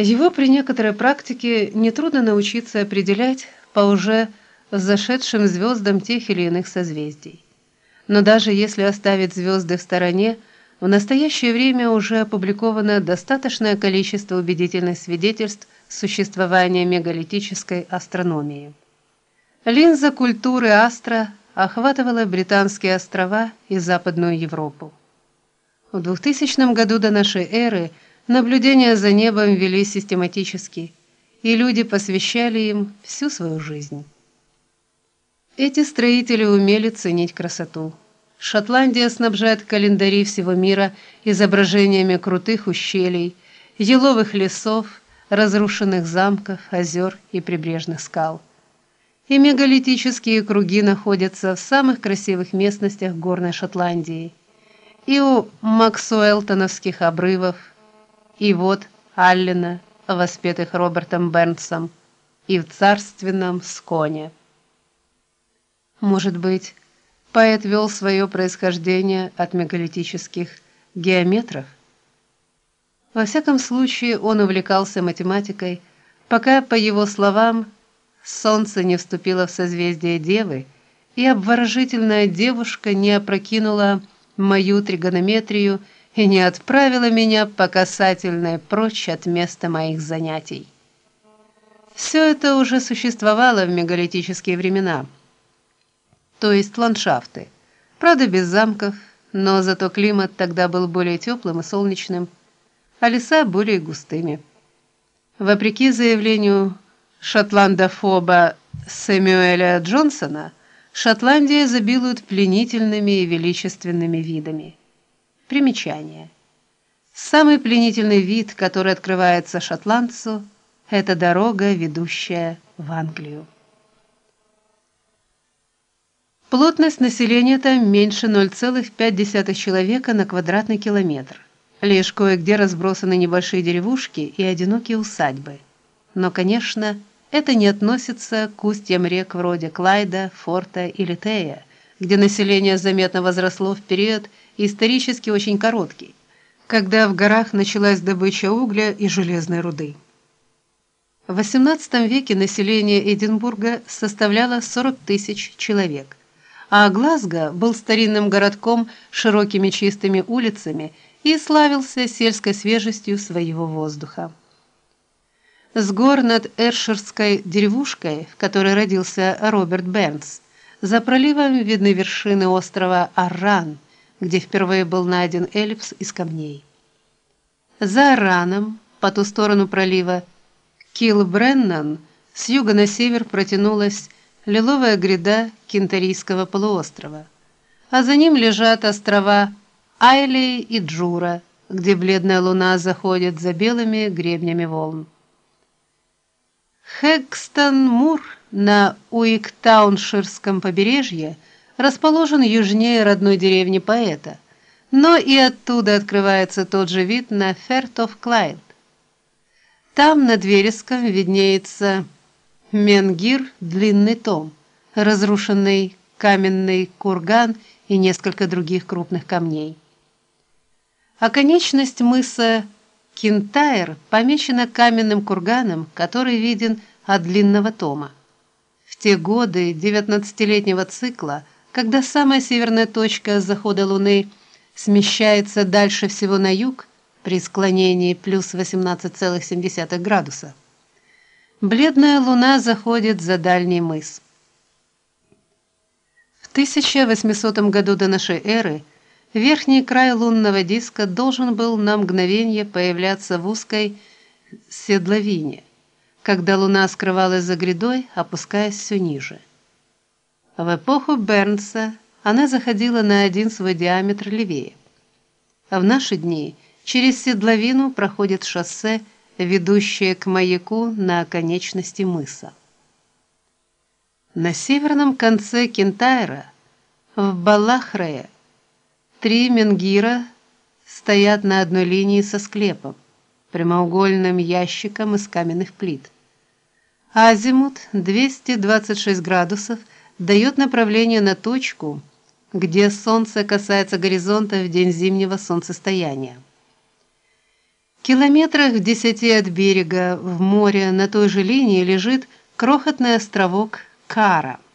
Его при некоторой практике нетрудно научиться определять по уже зашедшим звездам тех или иных созвездий. Но даже если оставить звезды в стороне, в настоящее время уже опубликовано достаточное количество убедительных свидетельств существования мегалитической астрономии. Линза культуры Астра охватывала британские острова и Западную Европу. В 2000 году до нашей эры наблюдения за небом вели систематически, и люди посвящали им всю свою жизнь. Эти строители умели ценить красоту. Шотландия снабжает календари всего мира изображениями крутых ущелий, еловых лесов, разрушенных замков, озер и прибрежных скал и мегалитические круги находятся в самых красивых местностях горной Шотландии. И у Максуэлтоновских обрывов, и вот Аллена, воспетых Робертом Бернсом, и в царственном Сконе. Может быть, поэт вел свое происхождение от мегалитических геометров? Во всяком случае, он увлекался математикой, пока, по его словам, Солнце не вступило в созвездие Девы, и обворожительная девушка не опрокинула мою тригонометрию и не отправила меня по касательной прочь от места моих занятий. Все это уже существовало в мегалитические времена. То есть ландшафты. Правда, без замков, но зато климат тогда был более теплым и солнечным, а леса более густыми. Вопреки заявлению шотландофоба Сэмюэля Джонсона, Шотландия изобилует пленительными и величественными видами. Примечание. Самый пленительный вид, который открывается шотландцу, это дорога, ведущая в Англию. Плотность населения там меньше 0,5 человека на квадратный километр. Лишь кое-где разбросаны небольшие деревушки и одинокие усадьбы. Но, конечно, это не относится к устьям рек вроде Клайда, Форта или Тея, где население заметно возросло в период исторически очень короткий, когда в горах началась добыча угля и железной руды. В XVIII веке население Эдинбурга составляло 40 тысяч человек, а Глазго был старинным городком с широкими чистыми улицами и славился сельской свежестью своего воздуха. С гор над Эрширской деревушкой, в которой родился Роберт Бернс, за проливом видны вершины острова Арран, где впервые был найден эллипс из камней. За Арраном, по ту сторону пролива Килбреннан, с юга на север протянулась лиловая гряда Кентарийского полуострова, а за ним лежат острова Айли и Джура, где бледная луна заходит за белыми гребнями волн. Хэгстон-Мур на Уиктаунширском побережье расположен южнее родной деревни поэта, но и оттуда открывается тот же вид на Фертов-Клайд. Там над вереском виднеется Менгир, длинный том, разрушенный каменный курган и несколько других крупных камней. Оконечность мыса Кинтайр помечена каменным курганом, который виден от длинного тома. В те годы девятнадцатилетнего цикла, когда самая северная точка захода Луны смещается дальше всего на юг при склонении плюс 18,7 градуса, бледная Луна заходит за дальний мыс. В 1800 году до нашей эры Верхний край лунного диска должен был на мгновение появляться в узкой седловине, когда луна скрывалась за грядой, опускаясь все ниже. В эпоху Бернса она заходила на один свой диаметр левее. А в наши дни через седловину проходит шоссе, ведущее к маяку на оконечности мыса. На северном конце Кентайра в Балахрее Три менгира стоят на одной линии со склепом, прямоугольным ящиком из каменных плит. Азимут 226 градусов дает направление на точку, где солнце касается горизонта в день зимнего солнцестояния. Километрах в десяти от берега в море на той же линии лежит крохотный островок Кара –